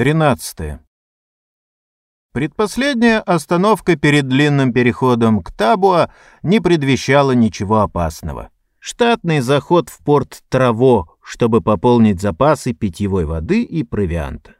13. Предпоследняя остановка перед длинным переходом к Табуа не предвещала ничего опасного. Штатный заход в порт Траво, чтобы пополнить запасы питьевой воды и провианта.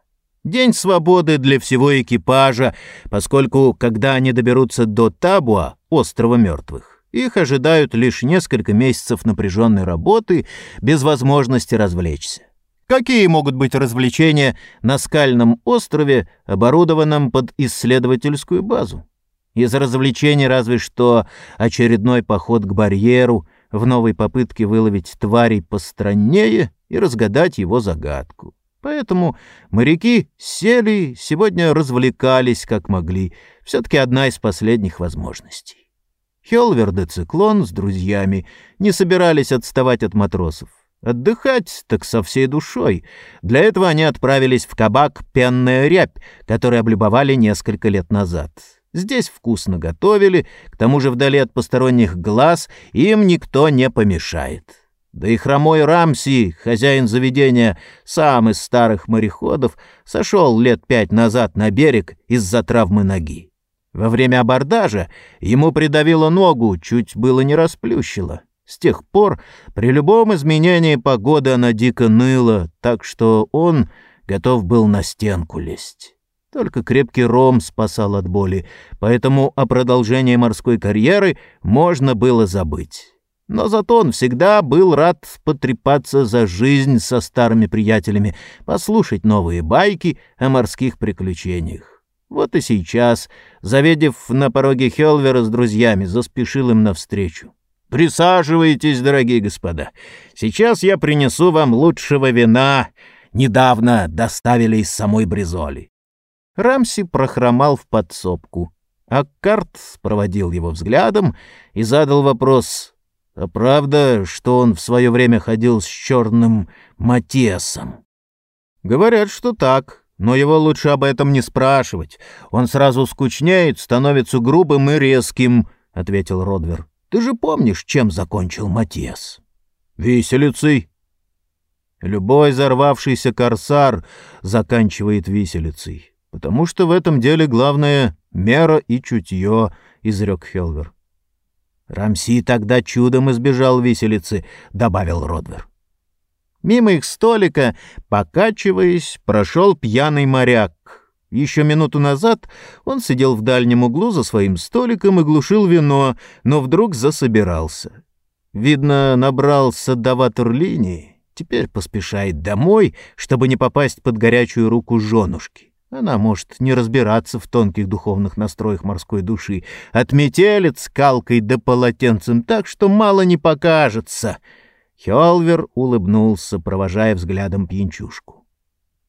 День свободы для всего экипажа, поскольку, когда они доберутся до Табуа, острова мертвых, их ожидают лишь несколько месяцев напряженной работы без возможности развлечься. Какие могут быть развлечения на скальном острове, оборудованном под исследовательскую базу? Из развлечений разве что очередной поход к барьеру в новой попытке выловить тварей постраннее и разгадать его загадку. Поэтому моряки сели, сегодня развлекались как могли. Все-таки одна из последних возможностей. Хелверд и Циклон с друзьями не собирались отставать от матросов. Отдыхать так со всей душой. Для этого они отправились в кабак «Пенная рябь», который облюбовали несколько лет назад. Здесь вкусно готовили, к тому же вдали от посторонних глаз им никто не помешает. Да и хромой Рамси, хозяин заведения, сам из старых мореходов, сошел лет пять назад на берег из-за травмы ноги. Во время абордажа ему придавило ногу, чуть было не расплющило. С тех пор при любом изменении погоды она дико ныла, так что он готов был на стенку лезть. Только крепкий ром спасал от боли, поэтому о продолжении морской карьеры можно было забыть. Но зато он всегда был рад потрепаться за жизнь со старыми приятелями, послушать новые байки о морских приключениях. Вот и сейчас, заведев на пороге Хелвера с друзьями, заспешил им навстречу. Присаживайтесь, дорогие господа. Сейчас я принесу вам лучшего вина. Недавно доставили из самой Бризоли. Рамси прохромал в подсобку. а Карт проводил его взглядом и задал вопрос. «А правда, что он в свое время ходил с черным Матесом?» «Говорят, что так, но его лучше об этом не спрашивать. Он сразу скучнеет, становится грубым и резким», — ответил Родвер. Ты же помнишь, чем закончил Матиас? Виселицей. Любой взорвавшийся корсар заканчивает виселицей, потому что в этом деле главное — мера и чутье, — изрек Хелвер. Рамси тогда чудом избежал виселицы, — добавил Родвер. Мимо их столика, покачиваясь, прошел пьяный моряк, еще минуту назад он сидел в дальнем углу за своим столиком и глушил вино, но вдруг засобирался. Видно, набрался до ватерлинии, теперь поспешает домой, чтобы не попасть под горячую руку женушки. Она может не разбираться в тонких духовных настроях морской души, отметелит скалкой да полотенцем так, что мало не покажется. Хелвер улыбнулся, провожая взглядом пьянчушку.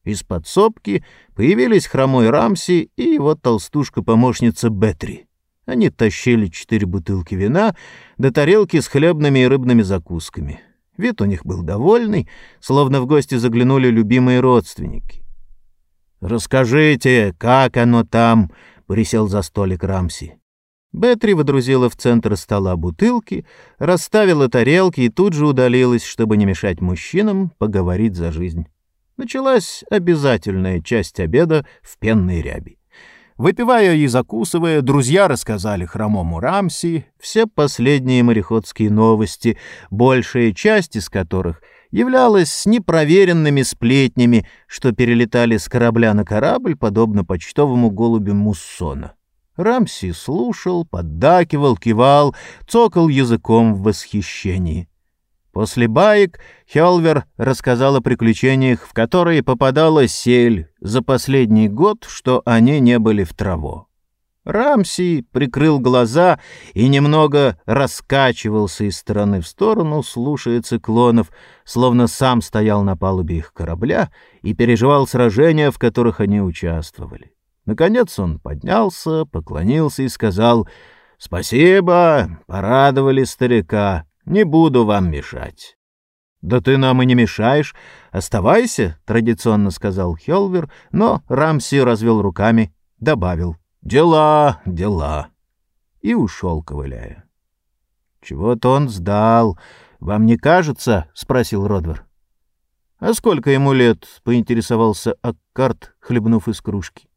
Из подсобки появились хромой Рамси и его толстушка-помощница Бетри. Они тащили четыре бутылки вина до тарелки с хлебными и рыбными закусками. Вид у них был довольный, словно в гости заглянули любимые родственники. «Расскажите, как оно там?» — присел за столик Рамси. Бетри водрузила в центр стола бутылки, расставила тарелки и тут же удалилась, чтобы не мешать мужчинам поговорить за жизнь. Началась обязательная часть обеда в пенной ряби. Выпивая и закусывая, друзья рассказали хромому Рамси все последние мореходские новости, большая часть из которых являлась непроверенными сплетнями, что перелетали с корабля на корабль, подобно почтовому голубю Муссона. Рамси слушал, поддакивал, кивал, цокал языком в восхищении. После баек Хелвер рассказал о приключениях, в которые попадала сель за последний год, что они не были в траву. Рамси прикрыл глаза и немного раскачивался из стороны в сторону, слушая циклонов, словно сам стоял на палубе их корабля и переживал сражения, в которых они участвовали. Наконец он поднялся, поклонился и сказал «Спасибо, порадовали старика». Не буду вам мешать. Да ты нам и не мешаешь. Оставайся, традиционно сказал Хелвер, но Рамси развел руками, добавил: "Дела, дела". И ушел, ковыляя. Чего-то он сдал. Вам не кажется? спросил Родвер. «А сколько ему лет?» — поинтересовался Аккарт, хлебнув из кружки.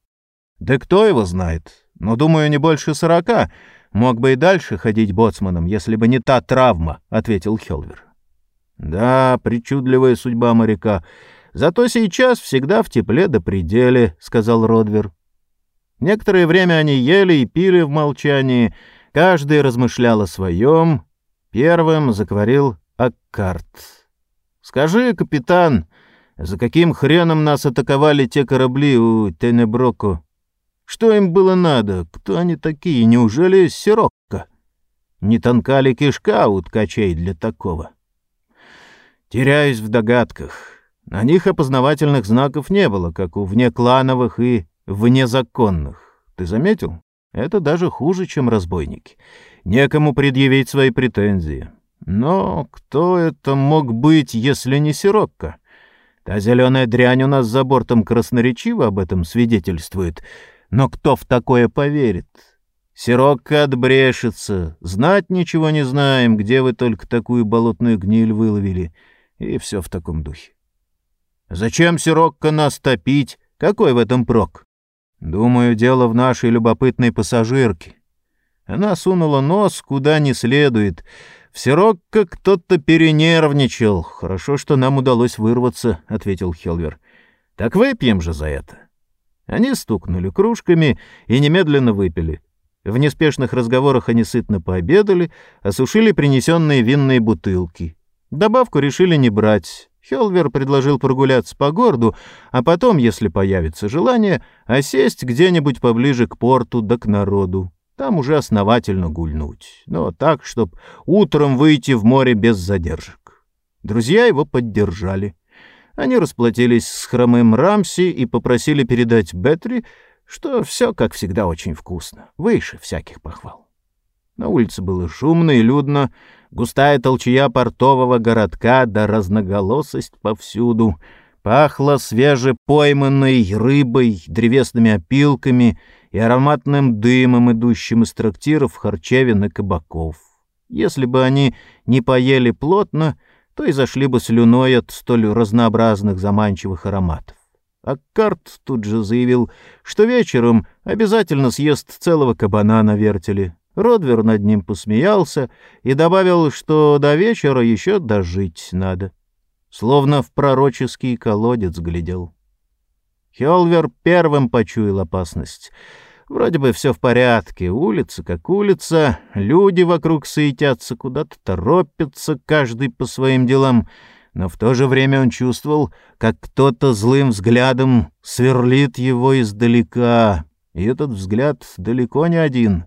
«Да кто его знает? Но, думаю, не больше сорока. Мог бы и дальше ходить боцманом, если бы не та травма», — ответил Хелвер. «Да, причудливая судьба моряка. Зато сейчас всегда в тепле до пределе», — сказал Родвер. Некоторое время они ели и пили в молчании, каждый размышлял о своем. Первым заговорил Аккарт. Скажи, капитан, за каким хреном нас атаковали те корабли у Тенеброко? Что им было надо? Кто они такие? Неужели сирокко? Не тонка ли кишка у ткачей для такого? Теряюсь в догадках. На них опознавательных знаков не было, как у внеклановых и внезаконных. Ты заметил? Это даже хуже, чем разбойники. Некому предъявить свои претензии. Но кто это мог быть, если не Сирокко? Та зеленая дрянь у нас за бортом красноречиво об этом свидетельствует. Но кто в такое поверит? Сирокко отбрешется. Знать ничего не знаем, где вы только такую болотную гниль выловили. И все в таком духе. Зачем Сирокко нас топить? Какой в этом прок? Думаю, дело в нашей любопытной пассажирке. Она сунула нос куда не следует — «В Сирокко кто-то перенервничал. Хорошо, что нам удалось вырваться», — ответил Хелвер. «Так выпьем же за это». Они стукнули кружками и немедленно выпили. В неспешных разговорах они сытно пообедали, осушили принесенные винные бутылки. Добавку решили не брать. Хелвер предложил прогуляться по городу, а потом, если появится желание, осесть где-нибудь поближе к порту да к народу. Там уже основательно гульнуть, но так, чтоб утром выйти в море без задержек. Друзья его поддержали. Они расплатились с хромым Рамси и попросили передать Бетри, что все, как всегда, очень вкусно, выше всяких похвал. На улице было шумно и людно, густая толчья портового городка да разноголосость повсюду. Пахло свежепойманной рыбой, древесными опилками — и ароматным дымом, идущим из трактиров, харчевин и кабаков. Если бы они не поели плотно, то и зашли бы слюной от столь разнообразных заманчивых ароматов. А Карт тут же заявил, что вечером обязательно съест целого кабана на вертеле. Родвер над ним посмеялся и добавил, что до вечера еще дожить надо. Словно в пророческий колодец глядел. Хелвер первым почуял опасность — Вроде бы все в порядке, улица как улица, люди вокруг суетятся, куда-то торопятся, каждый по своим делам, но в то же время он чувствовал, как кто-то злым взглядом сверлит его издалека, и этот взгляд далеко не один.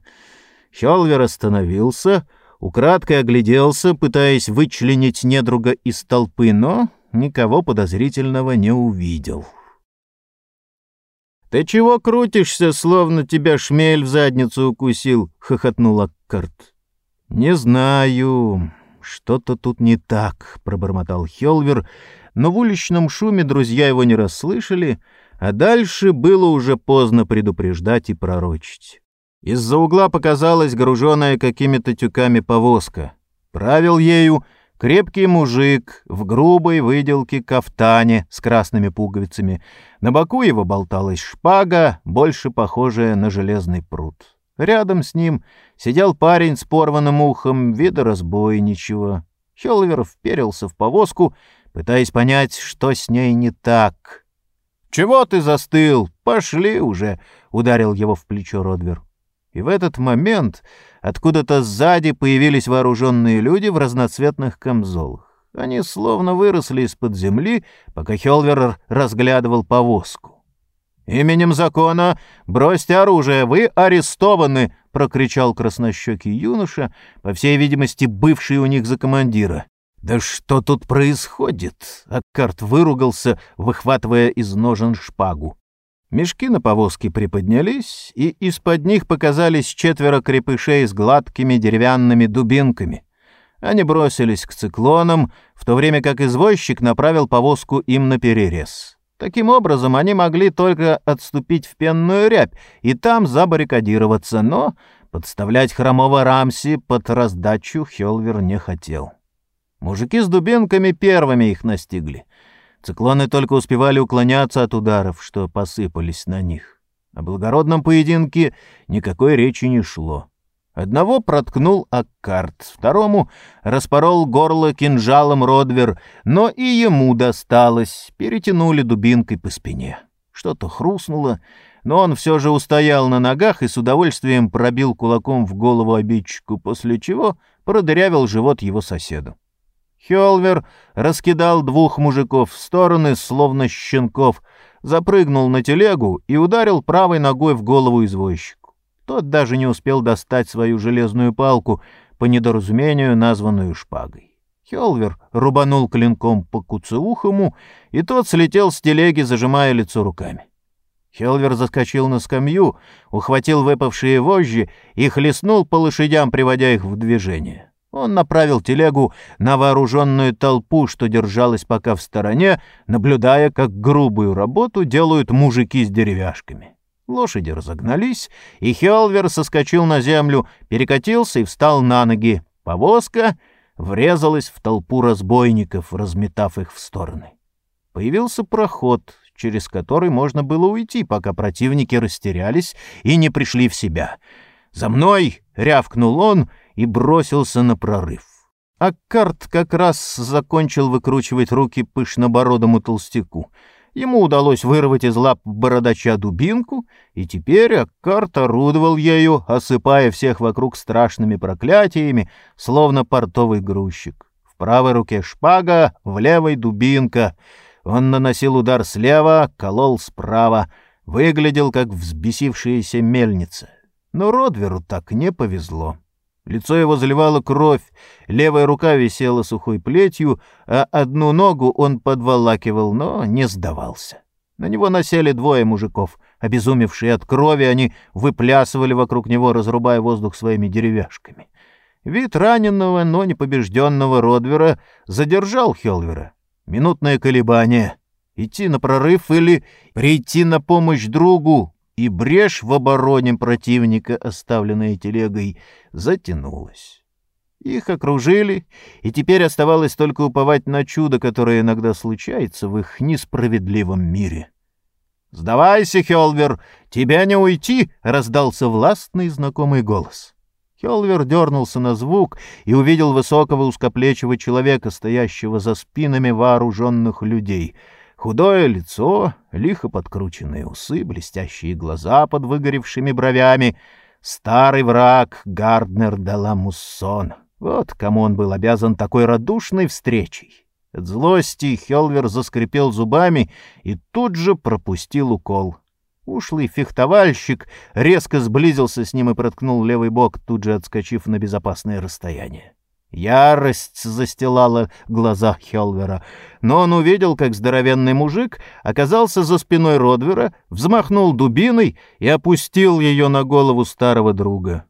Хелвер остановился, украдкой огляделся, пытаясь вычленить недруга из толпы, но никого подозрительного не увидел. «Ты чего крутишься, словно тебя шмель в задницу укусил?» — хохотнул Аккарт. «Не знаю. Что-то тут не так», — пробормотал Хелвер, но в уличном шуме друзья его не расслышали, а дальше было уже поздно предупреждать и пророчить. Из-за угла показалась груженная какими-то тюками повозка. Правил ею — Крепкий мужик в грубой выделке кафтане с красными пуговицами. На боку его болталась шпага, больше похожая на железный пруд. Рядом с ним сидел парень с порванным ухом, вида разбойничего. Хелвер вперился в повозку, пытаясь понять, что с ней не так. «Чего ты застыл? Пошли уже!» — ударил его в плечо Родвер. И в этот момент Откуда-то сзади появились вооруженные люди в разноцветных камзолах. Они словно выросли из-под земли, пока Хелвер разглядывал повозку. «Именем закона бросьте оружие, вы арестованы!» — прокричал краснощекий юноша, по всей видимости, бывший у них за командира. «Да что тут происходит?» — Аккарт выругался, выхватывая из ножен шпагу. Мешки на повозке приподнялись, и из-под них показались четверо крепышей с гладкими деревянными дубинками. Они бросились к циклонам, в то время как извозчик направил повозку им на перерез. Таким образом, они могли только отступить в пенную рябь и там забаррикадироваться, но подставлять хромого Рамси под раздачу Хелвер не хотел. Мужики с дубинками первыми их настигли. Циклоны только успевали уклоняться от ударов, что посыпались на них. О благородном поединке никакой речи не шло. Одного проткнул Аккарт, второму распорол горло кинжалом Родвер, но и ему досталось, перетянули дубинкой по спине. Что-то хрустнуло, но он все же устоял на ногах и с удовольствием пробил кулаком в голову обидчику, после чего продырявил живот его соседу. Хелвер раскидал двух мужиков в стороны, словно щенков, запрыгнул на телегу и ударил правой ногой в голову извозчику. Тот даже не успел достать свою железную палку, по недоразумению названную шпагой. Хелвер рубанул клинком по куцеухому, и тот слетел с телеги, зажимая лицо руками. Хелвер заскочил на скамью, ухватил выпавшие вожжи и хлестнул по лошадям, приводя их в движение. Он направил телегу на вооруженную толпу, что держалась пока в стороне, наблюдая, как грубую работу делают мужики с деревяшками. Лошади разогнались, и Хелвер соскочил на землю, перекатился и встал на ноги. Повозка врезалась в толпу разбойников, разметав их в стороны. Появился проход, через который можно было уйти, пока противники растерялись и не пришли в себя. «За мной!» — рявкнул он и бросился на прорыв. Аккарт как раз закончил выкручивать руки пышнобородому толстяку — Ему удалось вырвать из лап бородача дубинку, и теперь Аккарт орудовал ею, осыпая всех вокруг страшными проклятиями, словно портовый грузчик. В правой руке шпага, в левой дубинка. Он наносил удар слева, колол справа, выглядел как взбесившаяся мельница. Но Родверу так не повезло. Лицо его заливало кровь, левая рука висела сухой плетью, а одну ногу он подволакивал, но не сдавался. На него насели двое мужиков. Обезумевшие от крови, они выплясывали вокруг него, разрубая воздух своими деревяшками. Вид раненого, но не побежденного Родвера задержал Хелвера. Минутное колебание. Идти на прорыв или прийти на помощь другу, и брешь в обороне противника, оставленная телегой, затянулась. Их окружили, и теперь оставалось только уповать на чудо, которое иногда случается в их несправедливом мире. «Сдавайся, Хелвер, тебя не уйти!» — раздался властный знакомый голос. Хелвер дернулся на звук и увидел высокого узкоплечего человека, стоящего за спинами вооруженных людей — Худое лицо, лихо подкрученные усы, блестящие глаза под выгоревшими бровями. Старый враг Гарднер Даламуссон. Вот кому он был обязан такой радушной встречей. От злости Хелвер заскрипел зубами и тут же пропустил укол. Ушлый фехтовальщик резко сблизился с ним и проткнул левый бок, тут же отскочив на безопасное расстояние. Ярость застилала глаза Хелвера, но он увидел, как здоровенный мужик оказался за спиной Родвера, взмахнул дубиной и опустил ее на голову старого друга.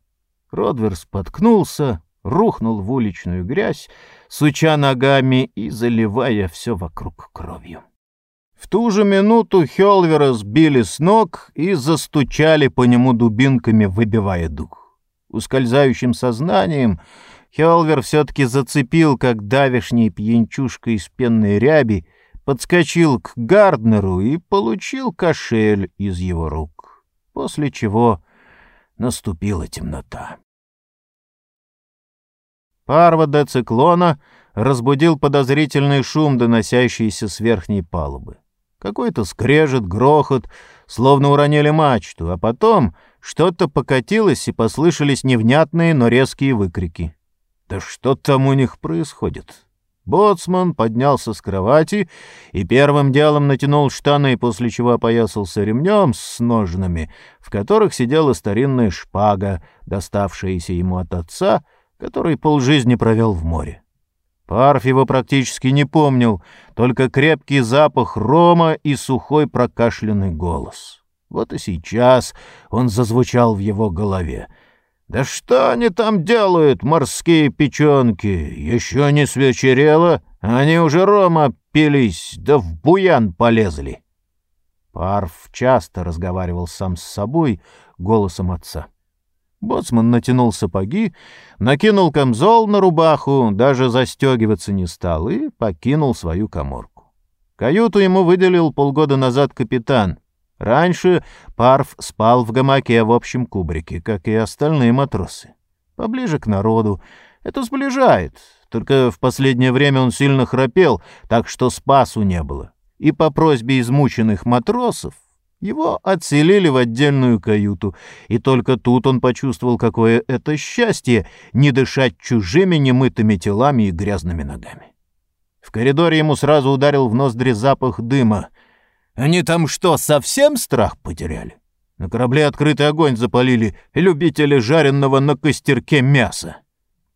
Родвер споткнулся, рухнул в уличную грязь, суча ногами и заливая все вокруг кровью. В ту же минуту Хелвера сбили с ног и застучали по нему дубинками, выбивая дух. Ускользающим сознанием Хелвер все-таки зацепил, как давишний пьянчушка из пенной ряби, подскочил к Гарднеру и получил кошель из его рук, после чего наступила темнота. Парвода циклона разбудил подозрительный шум, доносящийся с верхней палубы. Какой-то скрежет, грохот, словно уронили мачту, а потом что-то покатилось и послышались невнятные, но резкие выкрики. Да что там у них происходит? Боцман поднялся с кровати и первым делом натянул штаны, после чего опоясался ремнем с ножнами, в которых сидела старинная шпага, доставшаяся ему от отца, который полжизни провел в море. Парф его практически не помнил, только крепкий запах рома и сухой прокашленный голос. Вот и сейчас он зазвучал в его голове — «Да что они там делают, морские печенки? Еще не свечерело, они уже рома пились, да в буян полезли». Парф часто разговаривал сам с собой голосом отца. Боцман натянул сапоги, накинул камзол на рубаху, даже застегиваться не стал и покинул свою коморку. Каюту ему выделил полгода назад капитан. Раньше Парф спал в гамаке в общем кубрике, как и остальные матросы. Поближе к народу. Это сближает. Только в последнее время он сильно храпел, так что спасу не было. И по просьбе измученных матросов его отселили в отдельную каюту, и только тут он почувствовал, какое это счастье — не дышать чужими немытыми телами и грязными ногами. В коридоре ему сразу ударил в ноздри запах дыма. Они там что, совсем страх потеряли? На корабле открытый огонь запалили любители жареного на костерке мяса.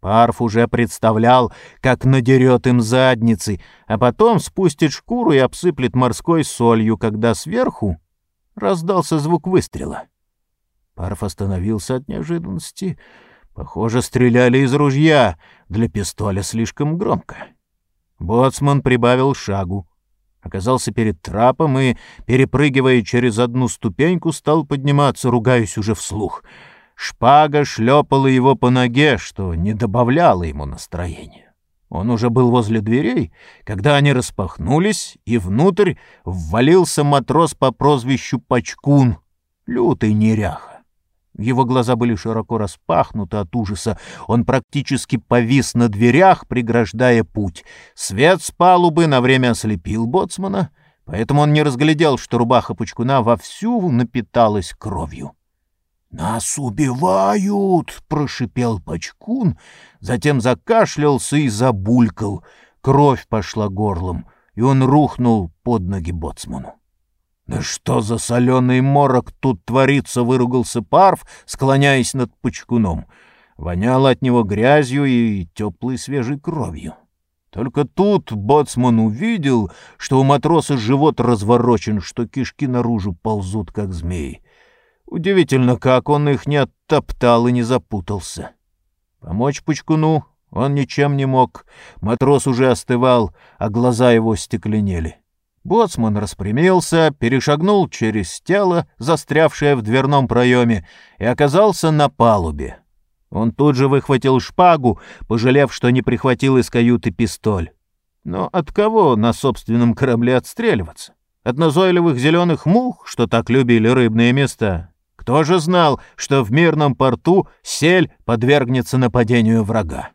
Парф уже представлял, как надерет им задницы, а потом спустит шкуру и обсыплет морской солью, когда сверху раздался звук выстрела. Парф остановился от неожиданности. Похоже, стреляли из ружья, для пистоля слишком громко. Боцман прибавил шагу, оказался перед трапом и, перепрыгивая через одну ступеньку, стал подниматься, ругаясь уже вслух. Шпага шлепала его по ноге, что не добавляло ему настроения. Он уже был возле дверей, когда они распахнулись, и внутрь ввалился матрос по прозвищу Пачкун, лютый неряха. Его глаза были широко распахнуты от ужаса. Он практически повис на дверях, преграждая путь. Свет с палубы на время ослепил боцмана, поэтому он не разглядел, что рубаха Пучкуна вовсю напиталась кровью. «Нас убивают!» — прошипел Пачкун, затем закашлялся и забулькал. Кровь пошла горлом, и он рухнул под ноги боцману. «Да что за соленый морок тут творится!» — выругался Парф, склоняясь над Пучкуном. Воняло от него грязью и теплой свежей кровью. Только тут боцман увидел, что у матроса живот разворочен, что кишки наружу ползут, как змеи. Удивительно, как он их не оттоптал и не запутался. Помочь Пучкуну он ничем не мог. Матрос уже остывал, а глаза его стекленели. Боцман распрямился, перешагнул через тело, застрявшее в дверном проеме, и оказался на палубе. Он тут же выхватил шпагу, пожалев, что не прихватил из каюты пистоль. Но от кого на собственном корабле отстреливаться? От назойливых зеленых мух, что так любили рыбные места? Кто же знал, что в мирном порту сель подвергнется нападению врага?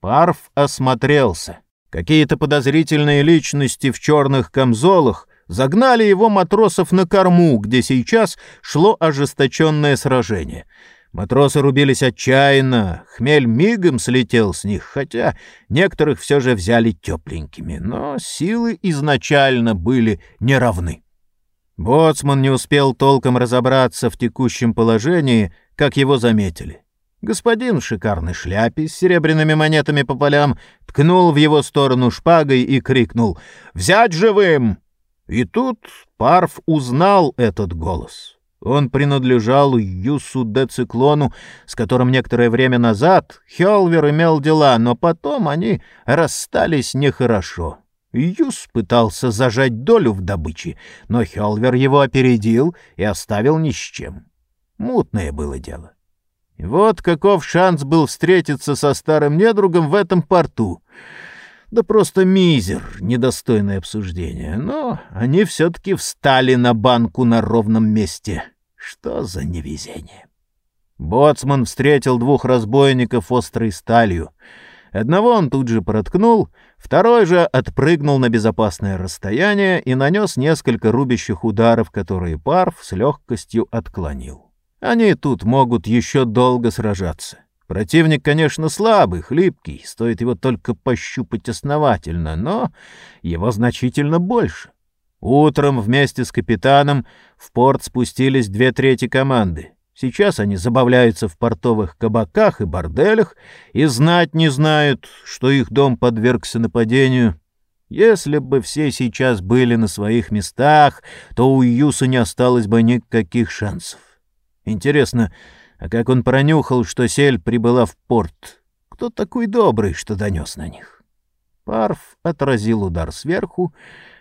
Парф осмотрелся. Какие-то подозрительные личности в черных камзолах загнали его матросов на корму, где сейчас шло ожесточенное сражение. Матросы рубились отчаянно, хмель мигом слетел с них, хотя некоторых все же взяли тепленькими, но силы изначально были неравны. Боцман не успел толком разобраться в текущем положении, как его заметили. Господин в шикарной шляпе с серебряными монетами по полям ткнул в его сторону шпагой и крикнул «Взять живым!» И тут Парф узнал этот голос. Он принадлежал Юсу де Циклону, с которым некоторое время назад Хелвер имел дела, но потом они расстались нехорошо. Юс пытался зажать долю в добыче, но Хелвер его опередил и оставил ни с чем. Мутное было дело. Вот каков шанс был встретиться со старым недругом в этом порту. Да просто мизер, недостойное обсуждение. Но они все-таки встали на банку на ровном месте. Что за невезение? Боцман встретил двух разбойников острой сталью. Одного он тут же проткнул, второй же отпрыгнул на безопасное расстояние и нанес несколько рубящих ударов, которые Парф с легкостью отклонил. Они тут могут еще долго сражаться. Противник, конечно, слабый, хлипкий, стоит его только пощупать основательно, но его значительно больше. Утром вместе с капитаном в порт спустились две трети команды. Сейчас они забавляются в портовых кабаках и борделях и знать не знают, что их дом подвергся нападению. Если бы все сейчас были на своих местах, то у Юса не осталось бы никаких шансов. Интересно, а как он пронюхал, что сель прибыла в порт? Кто такой добрый, что донес на них? Парф отразил удар сверху,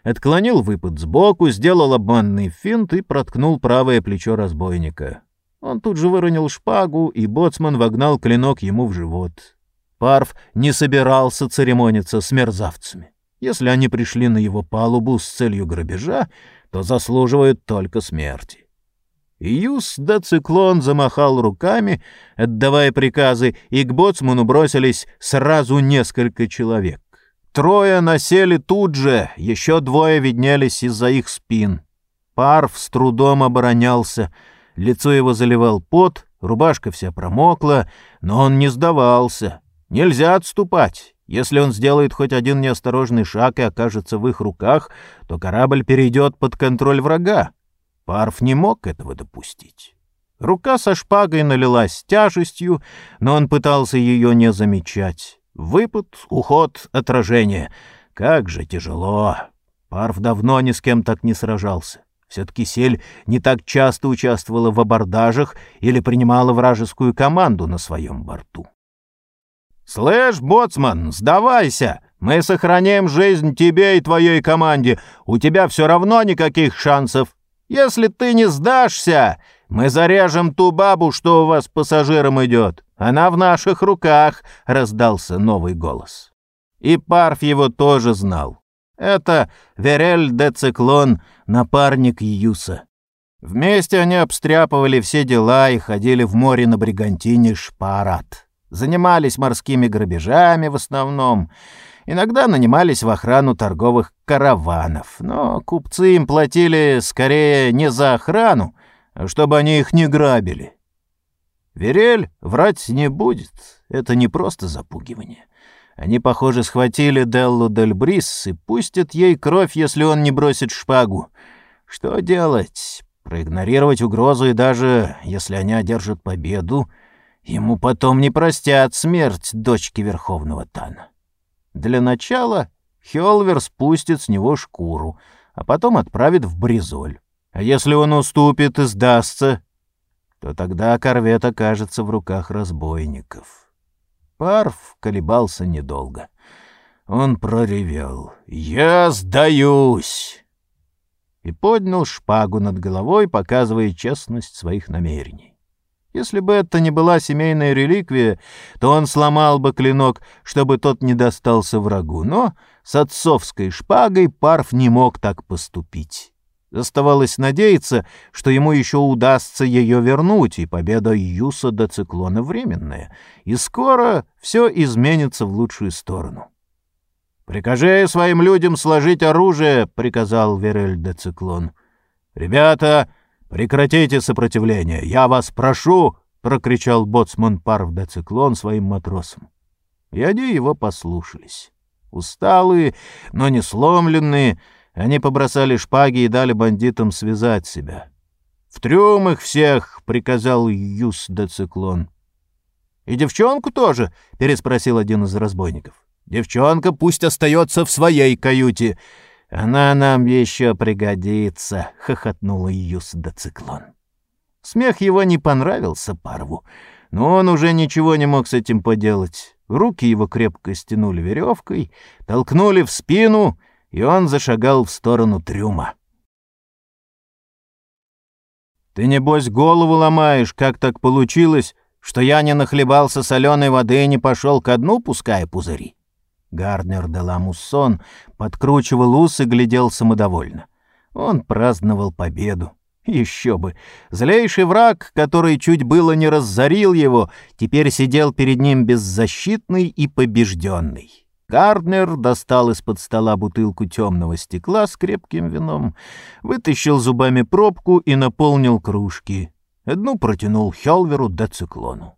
отклонил выпад сбоку, сделал обманный финт и проткнул правое плечо разбойника. Он тут же выронил шпагу, и боцман вогнал клинок ему в живот. Парф не собирался церемониться с мерзавцами. Если они пришли на его палубу с целью грабежа, то заслуживают только смерти. Юс да циклон замахал руками, отдавая приказы, и к боцману бросились сразу несколько человек. Трое насели тут же, еще двое виднелись из-за их спин. Парв с трудом оборонялся, лицо его заливал пот, рубашка вся промокла, но он не сдавался. Нельзя отступать. Если он сделает хоть один неосторожный шаг и окажется в их руках, то корабль перейдет под контроль врага. Парф не мог этого допустить. Рука со шпагой налилась тяжестью, но он пытался ее не замечать. Выпад, уход, отражение. Как же тяжело. Парф давно ни с кем так не сражался. Все-таки Сель не так часто участвовала в абордажах или принимала вражескую команду на своем борту. «Слышь, боцман, сдавайся! Мы сохраняем жизнь тебе и твоей команде. У тебя все равно никаких шансов. Если ты не сдашься, мы зарежем ту бабу, что у вас пассажирам идет. Она в наших руках», — раздался новый голос. И Парф его тоже знал. Это Верель де Циклон, напарник Юса. Вместе они обстряпывали все дела и ходили в море на бригантине Шпарат. Занимались морскими грабежами в основном — Иногда нанимались в охрану торговых караванов, но купцы им платили скорее не за охрану, а чтобы они их не грабили. Верель врать не будет, это не просто запугивание. Они, похоже, схватили Деллу Дель Брис и пустят ей кровь, если он не бросит шпагу. Что делать? Проигнорировать угрозу, и даже если они одержат победу, ему потом не простят смерть дочки Верховного Тана. Для начала Хелвер спустит с него шкуру, а потом отправит в Бризоль. А если он уступит и сдастся, то тогда корвет окажется в руках разбойников. Парф колебался недолго. Он проревел «Я сдаюсь!» и поднял шпагу над головой, показывая честность своих намерений. Если бы это не была семейная реликвия, то он сломал бы клинок, чтобы тот не достался врагу, но с отцовской шпагой Парф не мог так поступить. Оставалось надеяться, что ему еще удастся ее вернуть, и победа Юса до циклона временная, и скоро все изменится в лучшую сторону. «Прикажи своим людям сложить оружие», — приказал Верель де Циклон. «Ребята, «Прекратите сопротивление! Я вас прошу!» — прокричал боцман Парв де Циклон своим матросам. И они его послушались. Усталые, но не сломленные, они побросали шпаги и дали бандитам связать себя. «В трюм их всех!» — приказал Юс де Циклон. «И девчонку тоже?» — переспросил один из разбойников. «Девчонка пусть остается в своей каюте. «Она нам еще пригодится», — хохотнула Юс Циклон. Смех его не понравился Парву, но он уже ничего не мог с этим поделать. Руки его крепко стянули веревкой, толкнули в спину, и он зашагал в сторону трюма. «Ты, небось, голову ломаешь, как так получилось, что я не нахлебался соленой воды и не пошел ко дну, пуская пузыри?» Гарднер де Ламуссон подкручивал ус и глядел самодовольно. Он праздновал победу. Еще бы! Злейший враг, который чуть было не разорил его, теперь сидел перед ним беззащитный и побежденный. Гарднер достал из-под стола бутылку темного стекла с крепким вином, вытащил зубами пробку и наполнил кружки. Одну протянул Хелверу до циклону.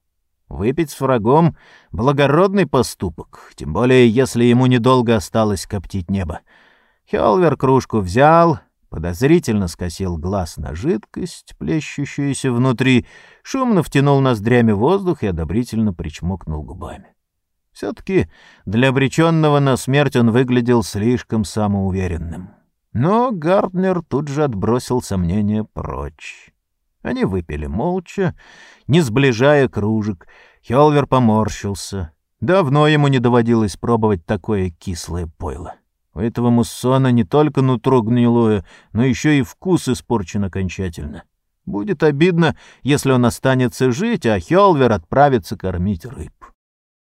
Выпить с врагом — благородный поступок, тем более если ему недолго осталось коптить небо. Хелвер кружку взял, подозрительно скосил глаз на жидкость, плещущуюся внутри, шумно втянул ноздрями воздух и одобрительно причмокнул губами. Все-таки для обреченного на смерть он выглядел слишком самоуверенным. Но Гартнер тут же отбросил сомнения прочь. Они выпили молча, не сближая кружек. Хелвер поморщился. Давно ему не доводилось пробовать такое кислое пойло. У этого муссона не только нутро гнилое, но еще и вкус испорчен окончательно. Будет обидно, если он останется жить, а Хелвер отправится кормить рыб.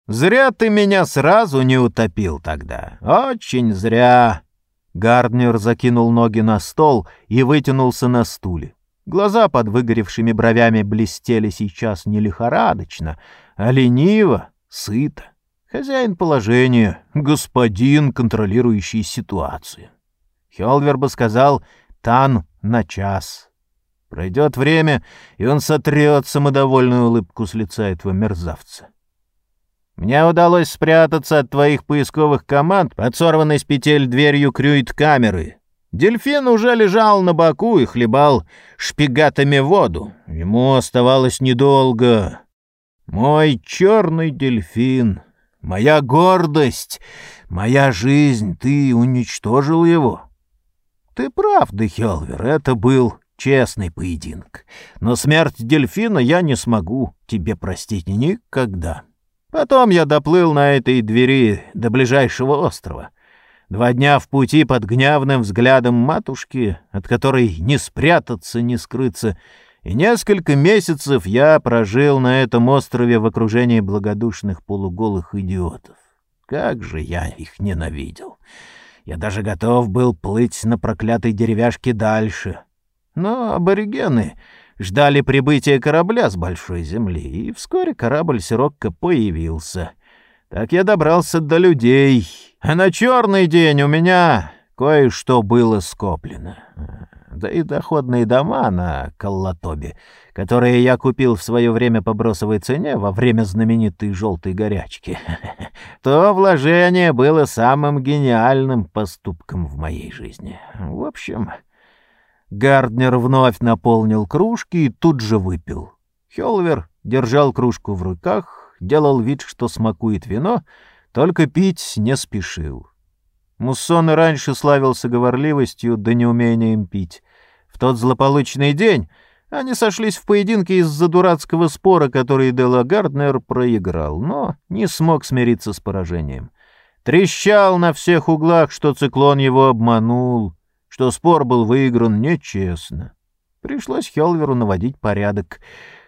Зря ты меня сразу не утопил тогда. Очень зря. Гарднер закинул ноги на стол и вытянулся на стуле. Глаза под выгоревшими бровями блестели сейчас не лихорадочно, а лениво, сыто. Хозяин положения, господин, контролирующий ситуацию. Хелвер бы сказал «тан на час». Пройдет время, и он сотрет самодовольную улыбку с лица этого мерзавца. Мне удалось спрятаться от твоих поисковых команд под сорванной с петель дверью крюит-камеры. Дельфин уже лежал на боку и хлебал шпигатами воду. Ему оставалось недолго. Мой черный дельфин, моя гордость, моя жизнь, ты уничтожил его. Ты прав, Дехелвер, это был честный поединок. Но смерть дельфина я не смогу тебе простить никогда. Потом я доплыл на этой двери до ближайшего острова. Два дня в пути под гневным взглядом матушки, от которой не спрятаться, не скрыться, и несколько месяцев я прожил на этом острове в окружении благодушных полуголых идиотов. Как же я их ненавидел! Я даже готов был плыть на проклятой деревяшке дальше. Но аборигены ждали прибытия корабля с большой земли, и вскоре корабль Сирокко появился. Так я добрался до людей, а на черный день у меня кое-что было скоплено. Да и доходные дома на Коллатобе, которые я купил в свое время по бросовой цене во время знаменитой желтой горячки. То вложение было самым гениальным поступком в моей жизни. В общем, Гарднер вновь наполнил кружки и тут же выпил. Хелвер держал кружку в руках, делал вид, что смакует вино, только пить не спешил. Муссон и раньше славился говорливостью да неумением пить. В тот злополучный день они сошлись в поединке из-за дурацкого спора, который Дела Гарднер проиграл, но не смог смириться с поражением. Трещал на всех углах, что циклон его обманул — что спор был выигран нечестно. Пришлось Хелверу наводить порядок.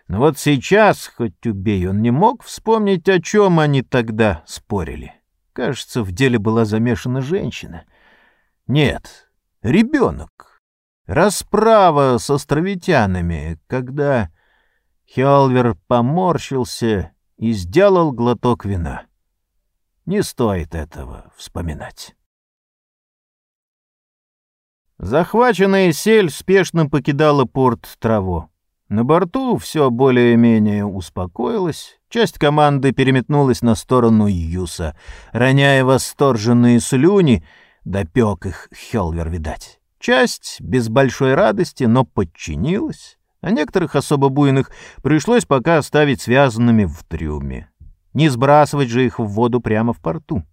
Но вот сейчас, хоть убей, он не мог вспомнить, о чем они тогда спорили. Кажется, в деле была замешана женщина. Нет, ребенок. Расправа с островитянами, когда Хелвер поморщился и сделал глоток вина. Не стоит этого вспоминать. Захваченная сель спешно покидала порт Траво. На борту все более-менее успокоилось. Часть команды переметнулась на сторону Юса, роняя восторженные слюни, допек их Хелвер, видать. Часть без большой радости, но подчинилась, а некоторых особо буйных пришлось пока оставить связанными в трюме. Не сбрасывать же их в воду прямо в порту.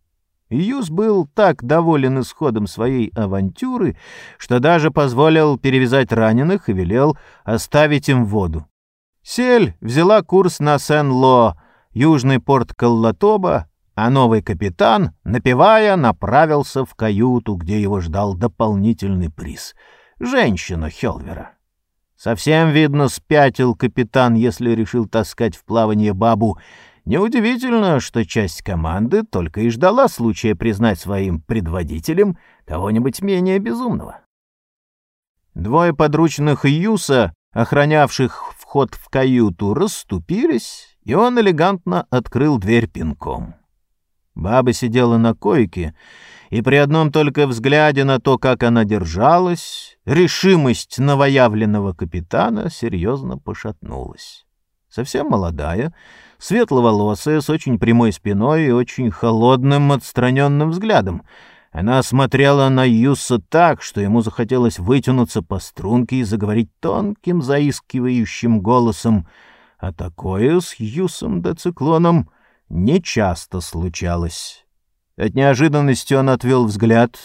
Юс был так доволен исходом своей авантюры, что даже позволил перевязать раненых и велел оставить им воду. Сель взяла курс на Сен-Ло, южный порт Коллатоба, а новый капитан, напевая, направился в каюту, где его ждал дополнительный приз — женщина Хелвера. Совсем, видно, спятил капитан, если решил таскать в плавание бабу, Неудивительно, что часть команды только и ждала случая признать своим предводителем кого-нибудь менее безумного. Двое подручных Юса, охранявших вход в каюту, расступились, и он элегантно открыл дверь пинком. Баба сидела на койке, и при одном только взгляде на то, как она держалась, решимость новоявленного капитана серьезно пошатнулась. Совсем молодая, светловолосая, с очень прямой спиной и очень холодным, отстраненным взглядом. Она смотрела на Юса так, что ему захотелось вытянуться по струнке и заговорить тонким, заискивающим голосом. А такое с Юсом да циклоном нечасто случалось. От неожиданности он отвел взгляд,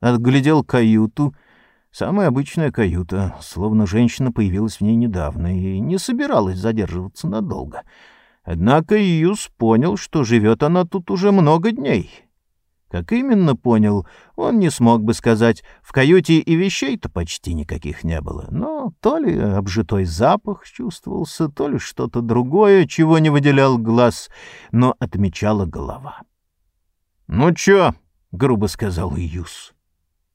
отглядел каюту — Самая обычная каюта, словно женщина появилась в ней недавно и не собиралась задерживаться надолго. Однако Юс понял, что живет она тут уже много дней. Как именно понял, он не смог бы сказать. В каюте и вещей-то почти никаких не было. Но то ли обжитой запах чувствовался, то ли что-то другое, чего не выделял глаз, но отмечала голова. «Ну чё?» — грубо сказал Июс.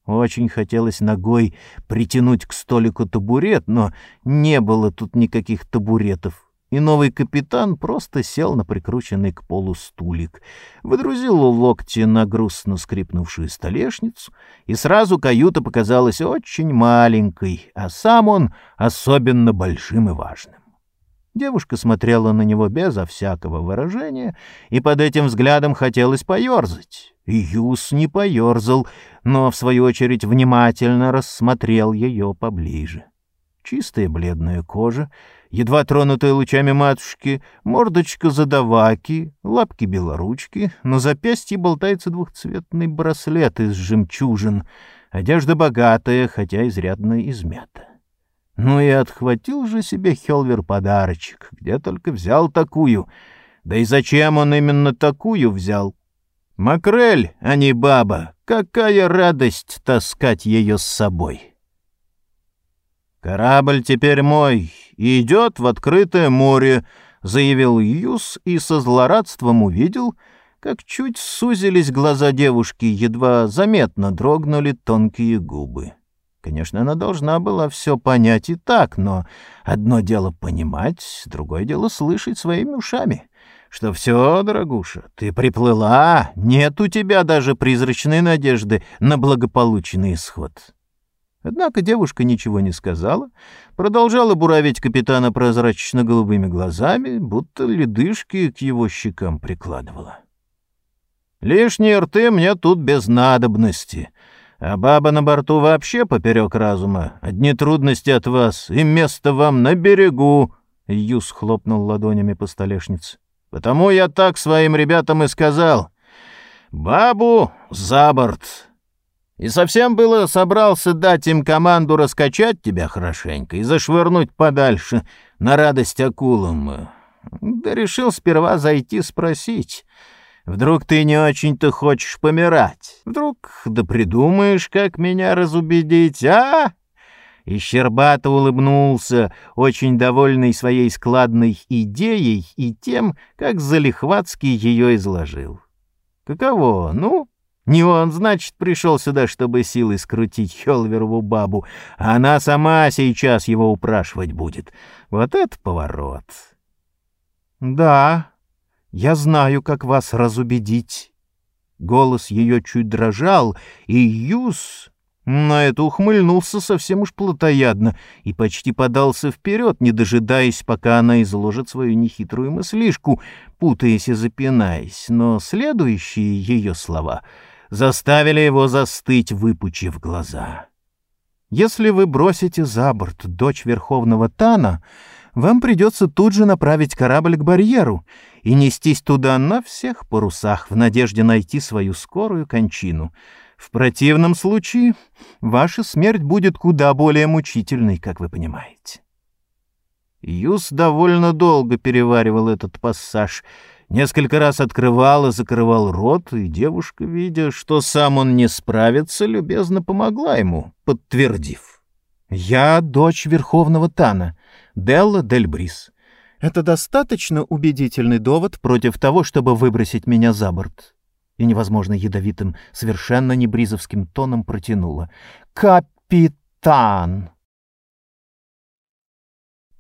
Очень хотелось ногой притянуть к столику табурет, но не было тут никаких табуретов и новый капитан просто сел на прикрученный к полу стулик, выдрузил локти на грустно скрипнувшую столешницу, и сразу каюта показалась очень маленькой, а сам он особенно большим и важным. Девушка смотрела на него безо всякого выражения, и под этим взглядом хотелось поерзать. Юс не поерзал, но, в свою очередь, внимательно рассмотрел ее поближе. Чистая бледная кожа, едва тронутая лучами матушки, мордочка задаваки, лапки белоручки, на запястье болтается двухцветный браслет из жемчужин, одежда богатая, хотя изрядно измята. Ну и отхватил же себе Хелвер подарочек, где только взял такую. Да и зачем он именно такую взял? Макрель, а не баба, какая радость таскать ее с собой!» «Корабль теперь мой и идет в открытое море», — заявил Юс и со злорадством увидел, как чуть сузились глаза девушки, едва заметно дрогнули тонкие губы. Конечно, она должна была все понять и так, но одно дело понимать, другое дело слышать своими ушами. Что все, дорогуша, ты приплыла, нет у тебя даже призрачной надежды на благополучный исход. Однако девушка ничего не сказала, продолжала буравить капитана прозрачно-голубыми глазами, будто ледышки к его щекам прикладывала. «Лишние рты мне тут без надобности, а баба на борту вообще поперек разума. Одни трудности от вас, и место вам на берегу!» Юс хлопнул ладонями по столешнице. «Потому я так своим ребятам и сказал. Бабу за борт!» И совсем было собрался дать им команду раскачать тебя хорошенько и зашвырнуть подальше на радость акулам. Да решил сперва зайти спросить. Вдруг ты не очень-то хочешь помирать? Вдруг да придумаешь, как меня разубедить, а?» И Щербато улыбнулся, очень довольный своей складной идеей и тем, как Залихватский ее изложил. «Каково? Ну, не он, значит, пришел сюда, чтобы силой скрутить Хелверову бабу, она сама сейчас его упрашивать будет. Вот это поворот. Да, я знаю, как вас разубедить. Голос ее чуть дрожал, и Юс на это ухмыльнулся совсем уж плотоядно и почти подался вперед, не дожидаясь, пока она изложит свою нехитрую мыслишку, путаясь и запинаясь. Но следующие ее слова — заставили его застыть, выпучив глаза. «Если вы бросите за борт дочь Верховного Тана, вам придется тут же направить корабль к барьеру и нестись туда на всех парусах в надежде найти свою скорую кончину. В противном случае ваша смерть будет куда более мучительной, как вы понимаете». Юс довольно долго переваривал этот пассаж — Несколько раз открывал и закрывал рот, и девушка, видя, что сам он не справится, любезно помогла ему, подтвердив. «Я дочь Верховного Тана, Делла Дель Брис. Это достаточно убедительный довод против того, чтобы выбросить меня за борт?» И невозможно ядовитым, совершенно небризовским тоном протянула. «Капитан!»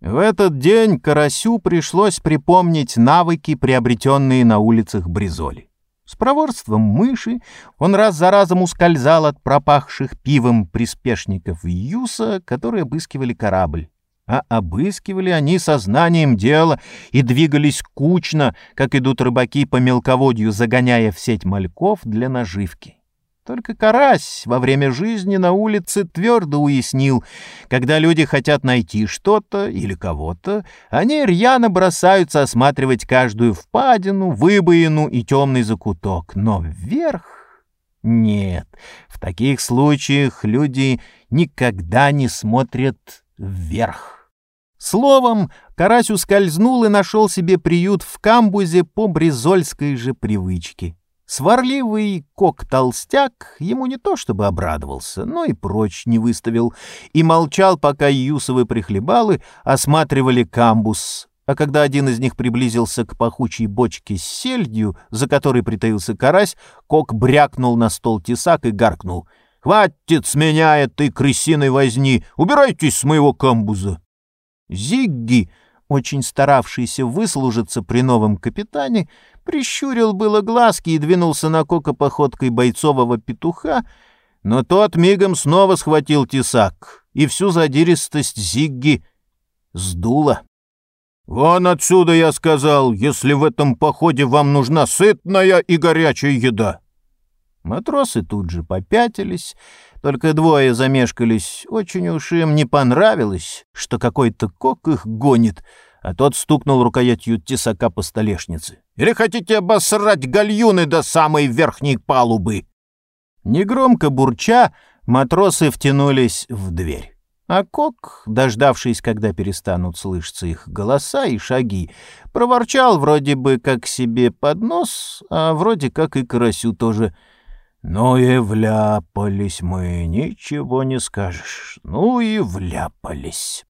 В этот день Карасю пришлось припомнить навыки, приобретенные на улицах Бризоли. С проворством мыши он раз за разом ускользал от пропахших пивом приспешников Юса, которые обыскивали корабль. А обыскивали они сознанием дела и двигались кучно, как идут рыбаки по мелководью, загоняя в сеть мальков для наживки. Только Карась во время жизни на улице твердо уяснил, когда люди хотят найти что-то или кого-то, они рьяно бросаются осматривать каждую впадину, выбоину и темный закуток. Но вверх... Нет, в таких случаях люди никогда не смотрят вверх. Словом, Карась ускользнул и нашел себе приют в камбузе по бризольской же привычке. Сварливый кок-толстяк ему не то чтобы обрадовался, но и прочь не выставил, и молчал, пока Юсовы прихлебалы осматривали камбус, а когда один из них приблизился к пахучей бочке с сельдью, за которой притаился карась, кок брякнул на стол тесак и гаркнул. «Хватит с меня этой крысиной возни! Убирайтесь с моего камбуза!» Зигги, очень старавшийся выслужиться при новом капитане, прищурил было глазки и двинулся на Кока походкой бойцового петуха, но тот мигом снова схватил тесак, и всю задиристость Зигги сдуло. «Вон отсюда, я сказал, если в этом походе вам нужна сытная и горячая еда!» Матросы тут же попятились, только двое замешкались. Очень уж им не понравилось, что какой-то кок их гонит, а тот стукнул рукоятью тесака по столешнице. «Или хотите обосрать гальюны до самой верхней палубы?» Негромко бурча, матросы втянулись в дверь. А Кок, дождавшись, когда перестанут слышаться их голоса и шаги, проворчал вроде бы как себе под нос, а вроде как и Карасю тоже. «Ну и вляпались мы, ничего не скажешь, ну и вляпались».